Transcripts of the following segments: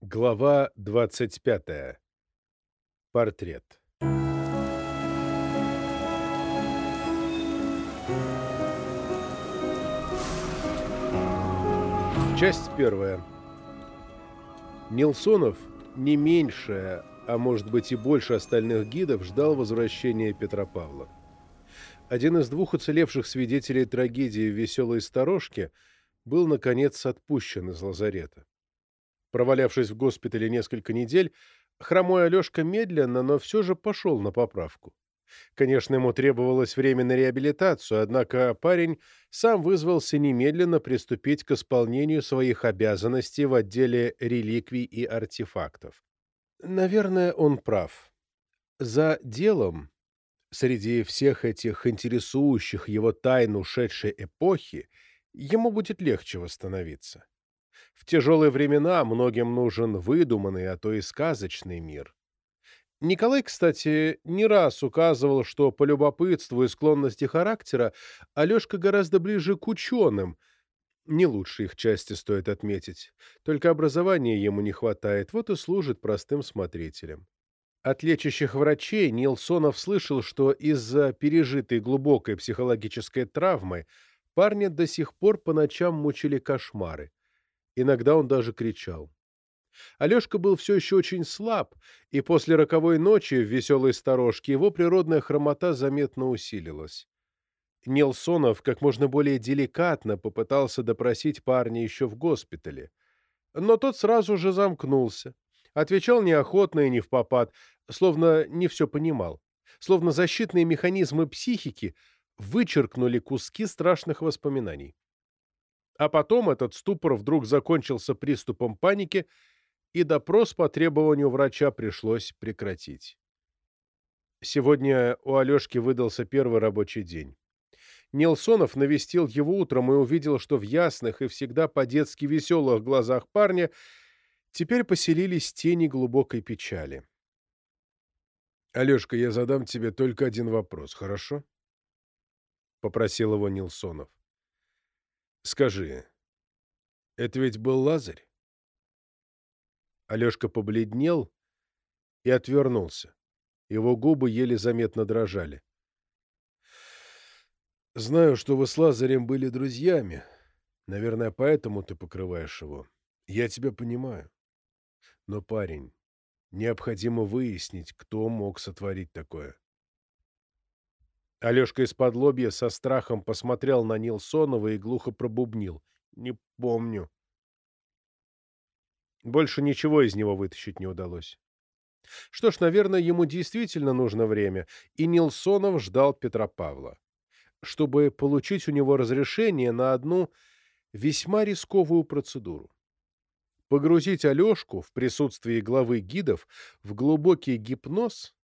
Глава 25. Портрет. Часть первая. Нилсонов не меньше, а может быть и больше остальных гидов ждал возвращения Петропавла. Один из двух уцелевших свидетелей трагедии в «Веселой сторожке» был, наконец, отпущен из лазарета. Провалявшись в госпитале несколько недель, хромой Алешка медленно, но все же пошел на поправку. Конечно, ему требовалось время на реабилитацию, однако парень сам вызвался немедленно приступить к исполнению своих обязанностей в отделе реликвий и артефактов. Наверное, он прав. За делом, среди всех этих интересующих его тайн ушедшей эпохи, ему будет легче восстановиться. Тяжелые времена многим нужен выдуманный, а то и сказочный мир. Николай, кстати, не раз указывал, что по любопытству и склонности характера Алешка гораздо ближе к ученым. Не лучше их части стоит отметить. Только образования ему не хватает, вот и служит простым смотрителем. От лечащих врачей Нилсонов слышал, что из-за пережитой глубокой психологической травмы парня до сих пор по ночам мучили кошмары. Иногда он даже кричал. Алешка был все еще очень слаб, и после роковой ночи в веселой сторожке его природная хромота заметно усилилась. Нилсонов как можно более деликатно попытался допросить парня еще в госпитале. Но тот сразу же замкнулся. Отвечал неохотно и не в попад, словно не все понимал. Словно защитные механизмы психики вычеркнули куски страшных воспоминаний. А потом этот ступор вдруг закончился приступом паники, и допрос по требованию врача пришлось прекратить. Сегодня у Алешки выдался первый рабочий день. Нилсонов навестил его утром и увидел, что в ясных и всегда по-детски веселых глазах парня теперь поселились тени глубокой печали. «Алешка, я задам тебе только один вопрос, хорошо?» — попросил его Нилсонов. Скажи, это ведь был Лазарь? Алешка побледнел и отвернулся. Его губы еле заметно дрожали. Знаю, что вы с Лазарем были друзьями. Наверное, поэтому ты покрываешь его. Я тебя понимаю. Но, парень, необходимо выяснить, кто мог сотворить такое. Алешка из-под лобья со страхом посмотрел на Нилсонова и глухо пробубнил. «Не помню». Больше ничего из него вытащить не удалось. Что ж, наверное, ему действительно нужно время, и Нилсонов ждал Петропавла, чтобы получить у него разрешение на одну весьма рисковую процедуру. Погрузить Алешку в присутствии главы гидов в глубокий гипноз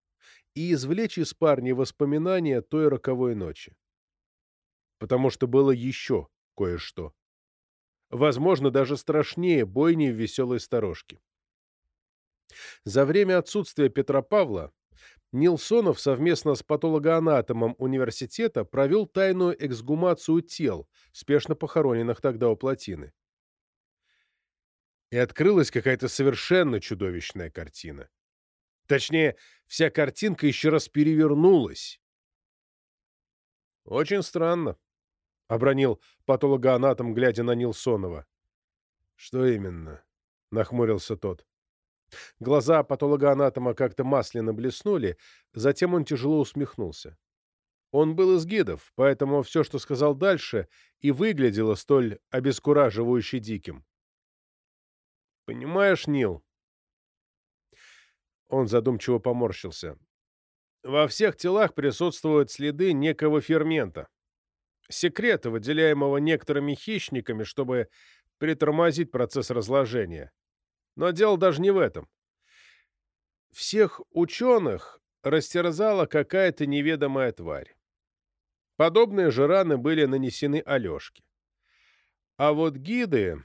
и извлечь из парня воспоминания той роковой ночи. Потому что было еще кое-что. Возможно, даже страшнее бойни в веселой сторожке. За время отсутствия Петра Павла Нилсонов совместно с патологоанатомом университета провел тайную эксгумацию тел, спешно похороненных тогда у плотины. И открылась какая-то совершенно чудовищная картина. Точнее, вся картинка еще раз перевернулась. «Очень странно», — обронил патологоанатом, глядя на Нилсонова. «Что именно?» — нахмурился тот. Глаза патологоанатома как-то масляно блеснули, затем он тяжело усмехнулся. Он был из гидов, поэтому все, что сказал дальше, и выглядело столь обескураживающе диким. «Понимаешь, Нил, он задумчиво поморщился. Во всех телах присутствуют следы некого фермента. Секрета, выделяемого некоторыми хищниками, чтобы притормозить процесс разложения. Но дело даже не в этом. Всех ученых растерзала какая-то неведомая тварь. Подобные же раны были нанесены Алешке. А вот гиды...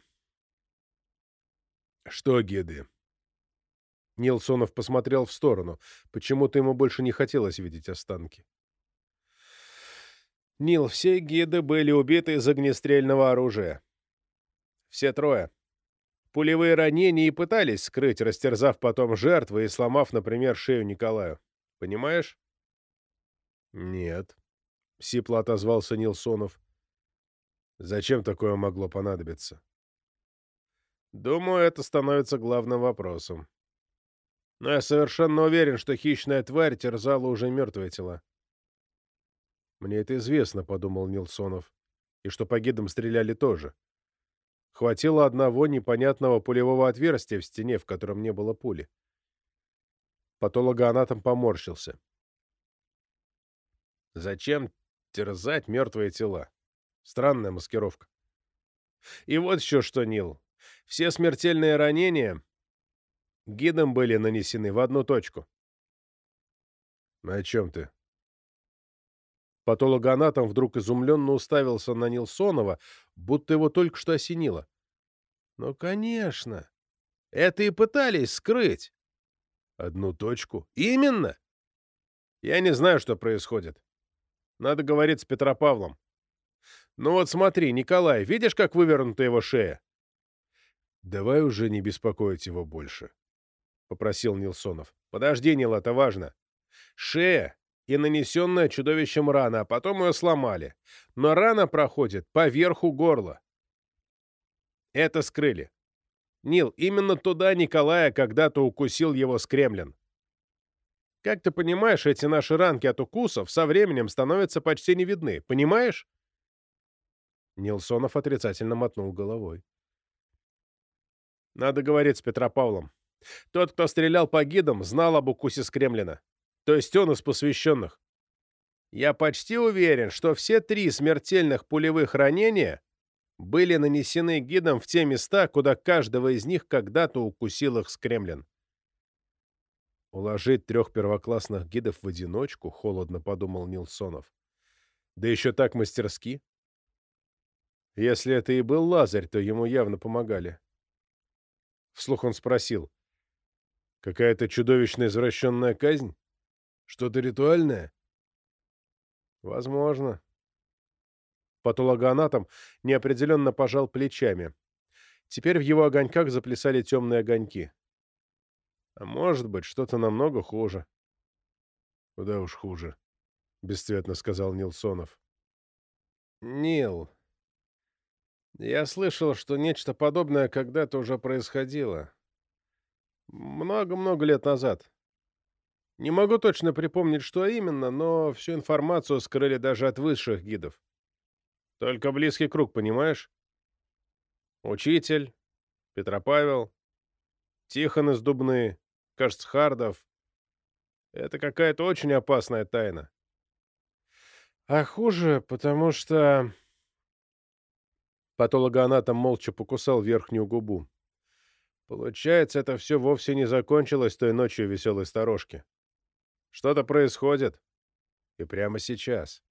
Что гиды? Нилсонов посмотрел в сторону. Почему-то ему больше не хотелось видеть останки. Нил, все гиды были убиты из огнестрельного оружия. Все трое. Пулевые ранения и пытались скрыть, растерзав потом жертвы и сломав, например, шею Николаю. Понимаешь? Нет. Сипло отозвался Нилсонов. Зачем такое могло понадобиться? Думаю, это становится главным вопросом. Но я совершенно уверен, что хищная тварь терзала уже мертвые тела. Мне это известно, подумал Нилсонов, и что по гидам стреляли тоже. Хватило одного непонятного пулевого отверстия в стене, в котором не было пули. Патологоанатом поморщился. Зачем терзать мертвые тела? Странная маскировка. И вот еще что, Нил. Все смертельные ранения гидом были нанесены в одну точку. О чем ты? Патологоанатом вдруг изумленно уставился на Нилсонова, будто его только что осенило. «Ну, конечно. Это и пытались скрыть». «Одну точку?» «Именно!» «Я не знаю, что происходит. Надо говорить с Петропавлом. Ну вот смотри, Николай, видишь, как вывернута его шея?» «Давай уже не беспокоить его больше», — попросил Нилсонов. «Подожди, Нил, это важно. Шея и нанесенная чудовищем рана, а потом ее сломали. Но рана проходит по верху горла. Это скрыли. Нил, именно туда Николая когда-то укусил его скремлен. Как ты понимаешь, эти наши ранки от укусов со временем становятся почти не видны. Понимаешь? Нилсонов отрицательно мотнул головой. Надо говорить с Петропавлом. Тот, кто стрелял по гидам, знал об укусе Скремлина. То есть он из посвященных. Я почти уверен, что все три смертельных пулевых ранения были нанесены гидом в те места, куда каждого из них когда-то укусил их Скремлин. Уложить трех первоклассных гидов в одиночку, холодно подумал Нилсонов. Да еще так мастерски. Если это и был Лазарь, то ему явно помогали. Вслух он спросил. Какая-то чудовищная извращенная казнь? Что-то ритуальное? Возможно. Патологоанатом неопределенно пожал плечами. Теперь в его огоньках заплясали темные огоньки. А может быть, что-то намного хуже. Куда уж хуже, бесцветно сказал Нилсонов. Нил, я слышал, что нечто подобное когда-то уже происходило. Много-много лет назад. Не могу точно припомнить, что именно, но всю информацию скрыли даже от высших гидов. Только близкий круг, понимаешь? Учитель, Петропавел, Тихон из Дубны, кажется, Хардов. Это какая-то очень опасная тайна. А хуже, потому что... Патологоанатом молча покусал верхнюю губу. Получается, это все вовсе не закончилось той ночью веселой сторожки. Что-то происходит. И прямо сейчас.